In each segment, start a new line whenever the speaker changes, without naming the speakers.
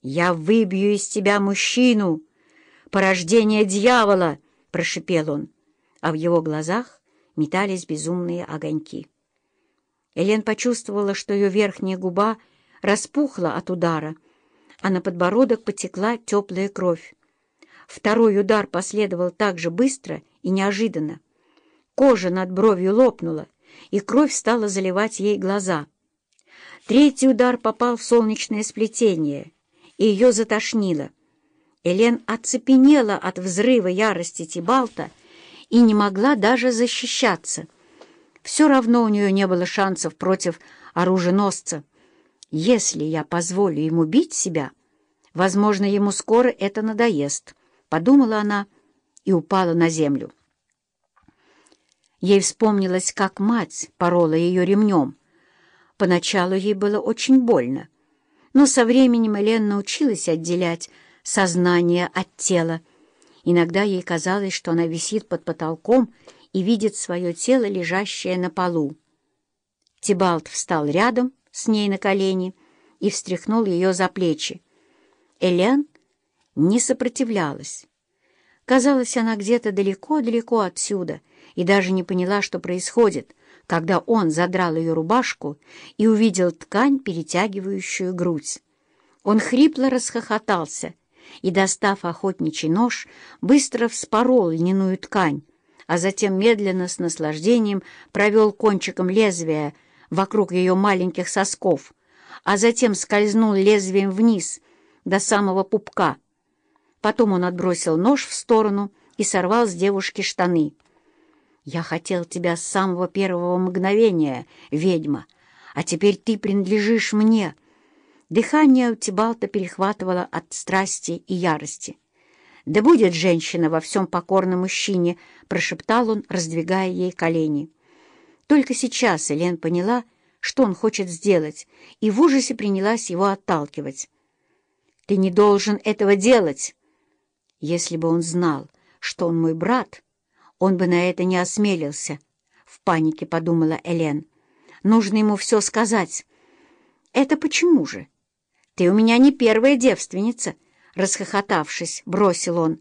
«Я выбью из тебя мужчину! Порождение дьявола!» — прошипел он, а в его глазах метались безумные огоньки. Элен почувствовала, что ее верхняя губа распухла от удара, а на подбородок потекла теплая кровь. Второй удар последовал так же быстро и неожиданно. Кожа над бровью лопнула, и кровь стала заливать ей глаза. Третий удар попал в солнечное сплетение, и ее затошнило. Элен оцепенела от взрыва ярости Тибалта и не могла даже защищаться. Все равно у нее не было шансов против оруженосца. Если я позволю ему бить себя, возможно, ему скоро это надоест, — подумала она и упала на землю. Ей вспомнилось, как мать порола ее ремнем. Поначалу ей было очень больно, но со временем Элен научилась отделять сознание от тела. Иногда ей казалось, что она висит под потолком и видит свое тело, лежащее на полу. Тибалт встал рядом с ней на колени и встряхнул ее за плечи. Элен не сопротивлялась. Казалось, она где-то далеко-далеко отсюда и даже не поняла, что происходит, когда он задрал ее рубашку и увидел ткань, перетягивающую грудь. Он хрипло расхохотался и, достав охотничий нож, быстро вспорол льняную ткань, а затем медленно с наслаждением провел кончиком лезвия вокруг ее маленьких сосков, а затем скользнул лезвием вниз до самого пупка. Потом он отбросил нож в сторону и сорвал с девушки штаны. «Я хотел тебя с самого первого мгновения, ведьма, а теперь ты принадлежишь мне». Дыхание у Тибалта перехватывало от страсти и ярости. «Да будет женщина во всем покорна мужчине!» — прошептал он, раздвигая ей колени. Только сейчас Элен поняла, что он хочет сделать, и в ужасе принялась его отталкивать. «Ты не должен этого делать!» Если бы он знал, что он мой брат, он бы на это не осмелился, — в панике подумала Элен. Нужно ему все сказать. «Это почему же?» «Ты у меня не первая девственница!» Расхохотавшись, бросил он.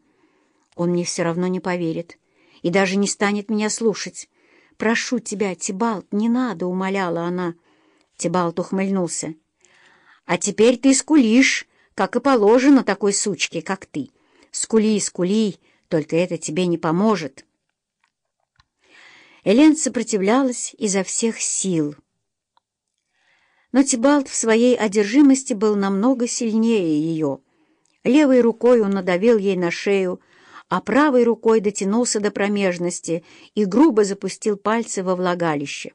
«Он мне все равно не поверит и даже не станет меня слушать. Прошу тебя, Тибалт, не надо!» — умоляла она. Тибалт ухмыльнулся. «А теперь ты скулишь, как и положено такой сучке, как ты. Скули, скули, только это тебе не поможет». Элен сопротивлялась изо всех сил. Но Тибалт в своей одержимости был намного сильнее ее. Левой рукой он надавил ей на шею, а правой рукой дотянулся до промежности и грубо запустил пальцы во влагалище.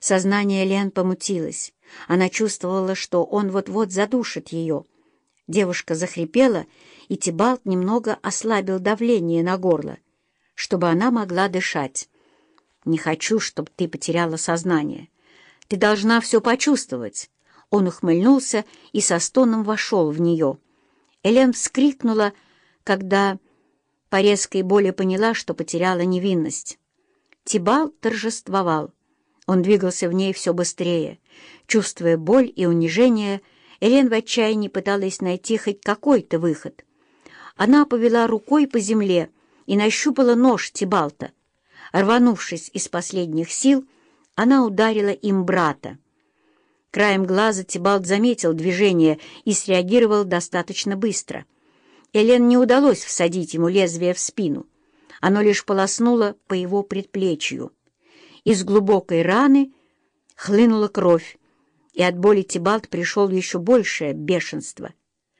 Сознание Лен помутилось. Она чувствовала, что он вот-вот задушит ее. Девушка захрипела, и Тибалт немного ослабил давление на горло, чтобы она могла дышать. «Не хочу, чтобы ты потеряла сознание. Ты должна все почувствовать». Он ухмыльнулся и со стоном вошел в нее. Элен вскрикнула, когда по резкой боли поняла, что потеряла невинность. Тибал торжествовал. Он двигался в ней все быстрее. Чувствуя боль и унижение, Элен в отчаянии пыталась найти хоть какой-то выход. Она повела рукой по земле и нащупала нож Тибалта. Рванувшись из последних сил, она ударила им брата. Краем глаза Тибалт заметил движение и среагировал достаточно быстро. Элен не удалось всадить ему лезвие в спину. Оно лишь полоснуло по его предплечью. Из глубокой раны хлынула кровь, и от боли Тибалт пришел еще большее бешенство —